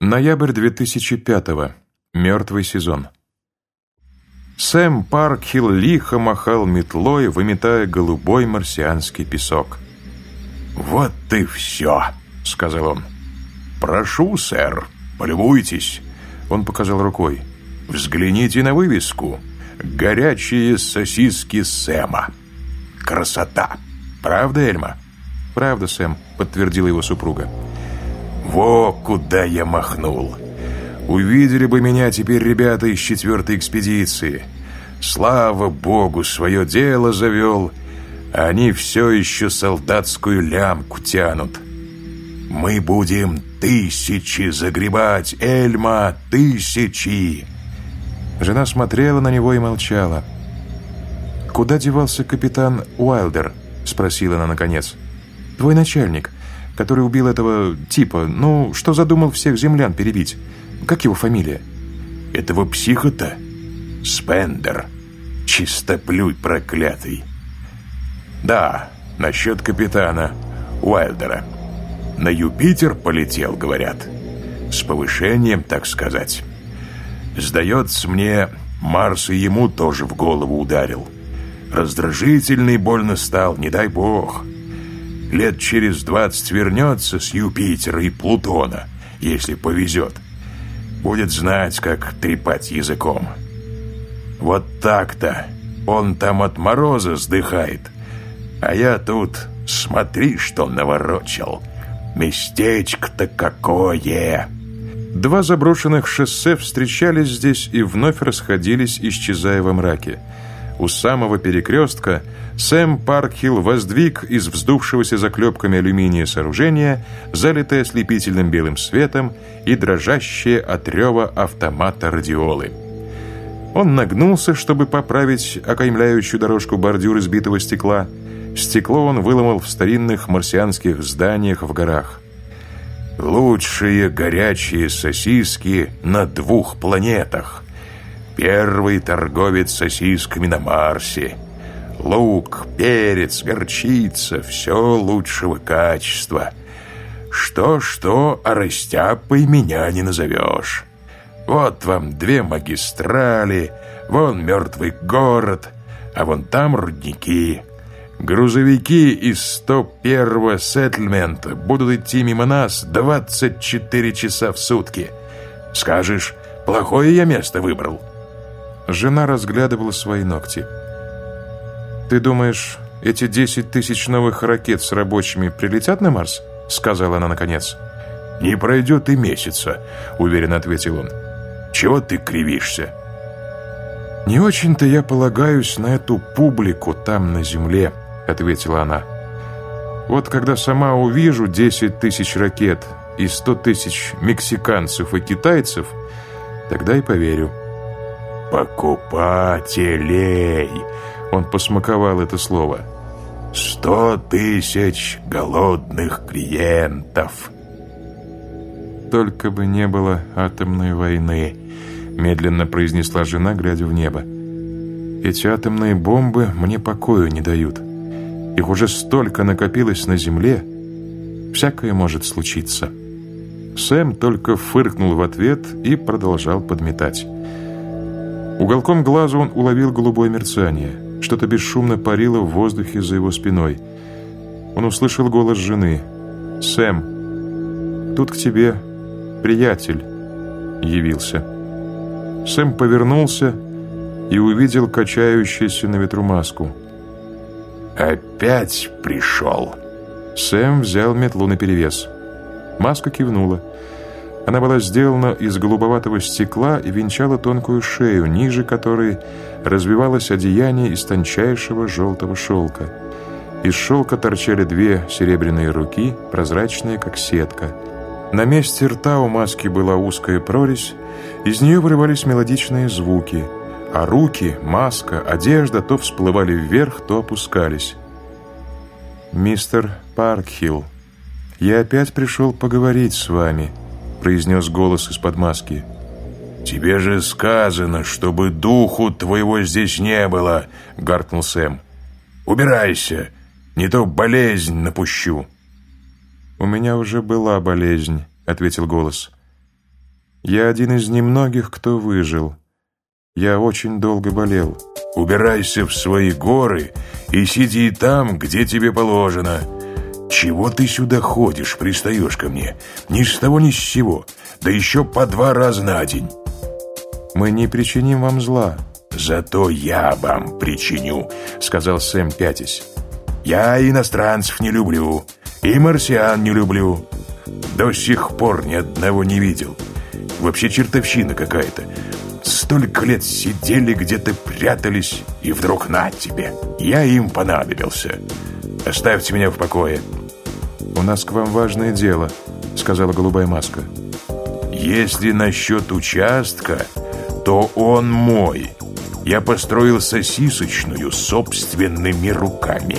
Ноябрь 2005-го. Мертвый сезон. Сэм Паркхилл лихо махал метлой, выметая голубой марсианский песок. «Вот и все», — сказал он. «Прошу, сэр, полюбуйтесь». Он показал рукой. «Взгляните на вывеску. Горячие сосиски Сэма. Красота. Правда, Эльма?» «Правда, Сэм», — подтвердила его супруга. Во куда я махнул. Увидели бы меня теперь ребята из четвертой экспедиции. Слава богу, свое дело завел. Они все еще солдатскую лямку тянут. Мы будем тысячи загребать, Эльма, тысячи. Жена смотрела на него и молчала. «Куда девался капитан Уайлдер?» — спросила она наконец. «Твой начальник который убил этого типа, ну, что задумал всех землян перебить. Как его фамилия? Этого психа-то? Спендер. Чистоплюй проклятый. Да, насчет капитана Уайлдера. На Юпитер полетел, говорят. С повышением, так сказать. Сдается мне, Марс и ему тоже в голову ударил. Раздражительный больно стал, не дай бог лет через двадцать вернется с Юпитера и Плутона, если повезет. Будет знать, как трепать языком. Вот так-то. Он там от мороза сдыхает. А я тут, смотри, что наворочил. Местечко-то какое!» Два заброшенных шоссе встречались здесь и вновь расходились, исчезая во мраке. У самого перекрестка Сэм Паркхилл воздвиг из вздувшегося заклепками алюминия сооружения, залитое ослепительным белым светом и дрожащее от рева автомата радиолы. Он нагнулся, чтобы поправить окаймляющую дорожку бордюр избитого стекла. Стекло он выломал в старинных марсианских зданиях в горах. «Лучшие горячие сосиски на двух планетах», Первый торговец сосисками на Марсе. Лук, перец, горчица — все лучшего качества. Что-что, а растяпой меня не назовешь. Вот вам две магистрали, вон мертвый город, а вон там рудники. Грузовики из 101-го сеттельмента будут идти мимо нас 24 часа в сутки. Скажешь, плохое я место выбрал?» Жена разглядывала свои ногти. «Ты думаешь, эти десять тысяч новых ракет с рабочими прилетят на Марс?» Сказала она наконец. «Не пройдет и месяца», — уверенно ответил он. «Чего ты кривишься?» «Не очень-то я полагаюсь на эту публику там, на Земле», — ответила она. «Вот когда сама увижу десять тысяч ракет и сто тысяч мексиканцев и китайцев, тогда и поверю». «Покупателей!» Он посмаковал это слово. «Сто тысяч голодных клиентов!» «Только бы не было атомной войны», медленно произнесла жена, глядя в небо. «Эти атомные бомбы мне покоя не дают. Их уже столько накопилось на земле. Всякое может случиться». Сэм только фыркнул в ответ и продолжал подметать. Уголком глаза он уловил голубое мерцание. Что-то бесшумно парило в воздухе за его спиной. Он услышал голос жены. «Сэм, тут к тебе приятель явился». Сэм повернулся и увидел качающуюся на ветру маску. «Опять пришел?» Сэм взял метлу наперевес. Маска кивнула. Она была сделана из голубоватого стекла и венчала тонкую шею, ниже которой развивалось одеяние из тончайшего желтого шелка. Из шелка торчали две серебряные руки, прозрачные, как сетка. На месте рта у маски была узкая прорезь, из нее вырывались мелодичные звуки, а руки, маска, одежда то всплывали вверх, то опускались. «Мистер Паркхилл, я опять пришел поговорить с вами», произнес голос из-под маски. «Тебе же сказано, чтобы духу твоего здесь не было!» — гаркнул Сэм. «Убирайся, не то болезнь напущу!» «У меня уже была болезнь», — ответил голос. Я один из немногих, кто выжил. Я очень долго болел. Убирайся в свои горы и сиди там, где тебе положено. Чего ты сюда ходишь, пристаешь ко мне? Ни с того, ни с сего. Да еще по два раза на день. Мы не причиним вам зла. Зато я вам причиню, сказал Сэм пятясь. Я иностранцев не люблю, и марсиан не люблю. До сих пор ни одного не видел. Вообще чертовщина какая-то. Столько лет сидели где-то, прятались, и вдруг на тебе. Я им понадобился. Оставьте меня в покое. У нас к вам важное дело, сказала голубая маска. Если насчет участка, то он мой. Я построил сосисочную собственными руками.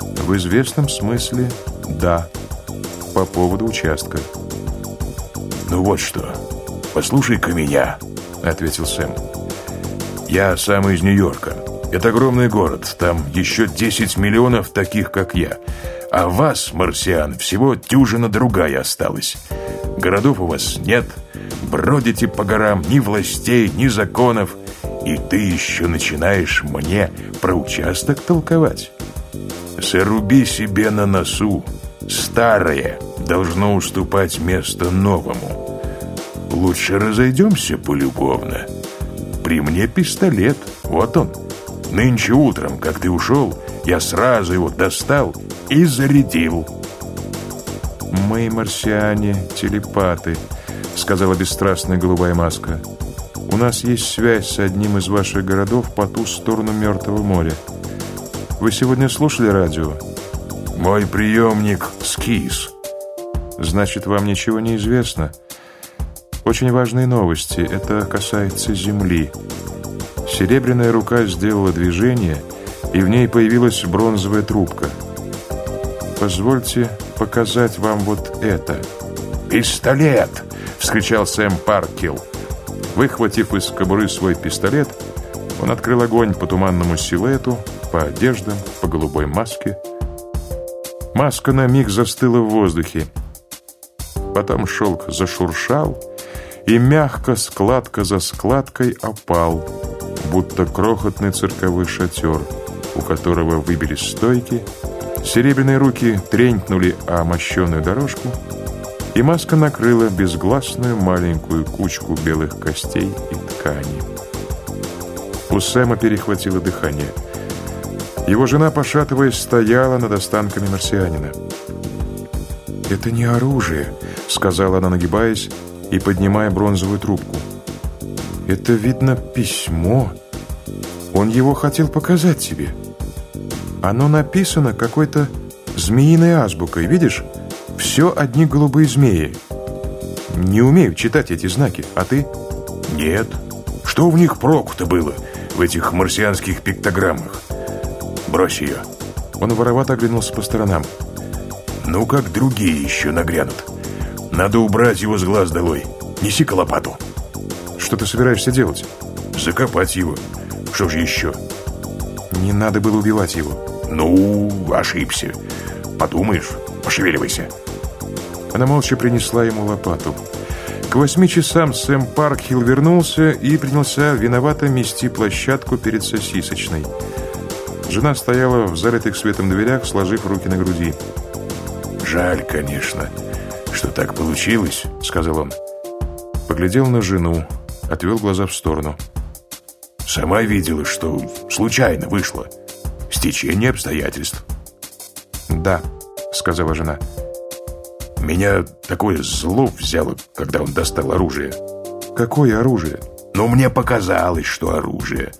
В известном смысле, да. По поводу участка. Ну вот что, послушай-ка меня, ответил Сэм. Я сам из Нью-Йорка. Это огромный город, там еще 10 миллионов таких, как я. А вас, марсиан, всего дюжина другая осталась. Городов у вас нет, бродите по горам ни властей, ни законов, и ты еще начинаешь мне про участок толковать. Заруби себе на носу. Старое должно уступать место новому. Лучше разойдемся полюбовно. При мне пистолет, вот он. Нынче утром, как ты ушел, я сразу его достал и зарядил. «Мы, марсиане, телепаты», — сказала бесстрастная голубая маска. «У нас есть связь с одним из ваших городов по ту сторону Мертвого моря. Вы сегодня слушали радио?» «Мой приемник — Скис». «Значит, вам ничего не известно?» «Очень важные новости. Это касается Земли». Серебряная рука сделала движение, и в ней появилась бронзовая трубка. «Позвольте показать вам вот это». «Пистолет!» — вскричал Сэм Паркил. Выхватив из кобуры свой пистолет, он открыл огонь по туманному силуэту, по одеждам, по голубой маске. Маска на миг застыла в воздухе. Потом шелк зашуршал и мягко, складка за складкой опал, будто крохотный цирковой шатер, у которого выбились стойки, серебряные руки тренькнули о мощеную дорожку, и маска накрыла безгласную маленькую кучку белых костей и ткани. У Сэма перехватило дыхание. Его жена, пошатываясь, стояла над останками марсианина. «Это не оружие», — сказала она, нагибаясь и поднимая бронзовую трубку. «Это, видно, письмо. Он его хотел показать тебе. Оно написано какой-то змеиной азбукой, видишь? Все одни голубые змеи. Не умею читать эти знаки, а ты?» «Нет. Что в них проку-то было?» в этих марсианских пиктограммах. Брось ее. Он воровато оглянулся по сторонам. Ну, как другие еще нагрянут. Надо убрать его с глаз долой. Неси-ка. Что ты собираешься делать? Закопать его. Что же еще? Не надо было убивать его. Ну, ошибся. Подумаешь, пошевеливайся. Она молча принесла ему лопату. К восьми часам Сэм Паркхилл вернулся и принялся виновато мести площадку перед сосисочной. Жена стояла в залитых светом дверях, сложив руки на груди. «Жаль, конечно, что так получилось», — сказал он. Поглядел на жену, отвел глаза в сторону. «Сама видела, что случайно вышло. Стечение обстоятельств». «Да», — сказала жена. Меня такое зло взяло, когда он достал оружие. Какое оружие? Ну, мне показалось, что оружие.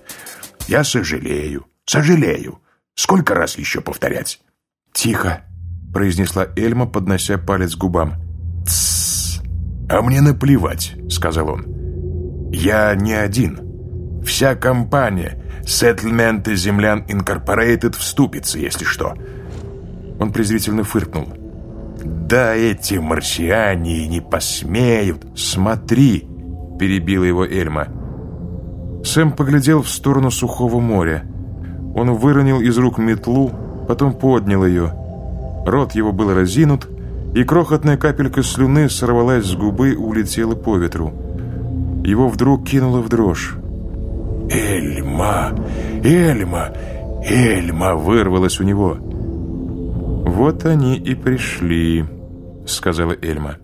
Я сожалею, сожалею. Сколько раз еще повторять? Тихо, произнесла Эльма, поднося палец к губам. Тссс. А мне наплевать, сказал он. Я не один. Вся компания Settlement Землян Инкорпорейтед вступится, если что. Он презрительно фыркнул. Да эти марсиане не посмеют. Смотри, перебила его Эльма. Сэм поглядел в сторону сухого моря. Он выронил из рук метлу, потом поднял ее. Рот его был разинут, и крохотная капелька слюны сорвалась с губы и улетела по ветру. Его вдруг кинуло в дрожь. «Эльма! Эльма! Эльма!» вырвалось у него. «Вот они и пришли», — сказала Эльма.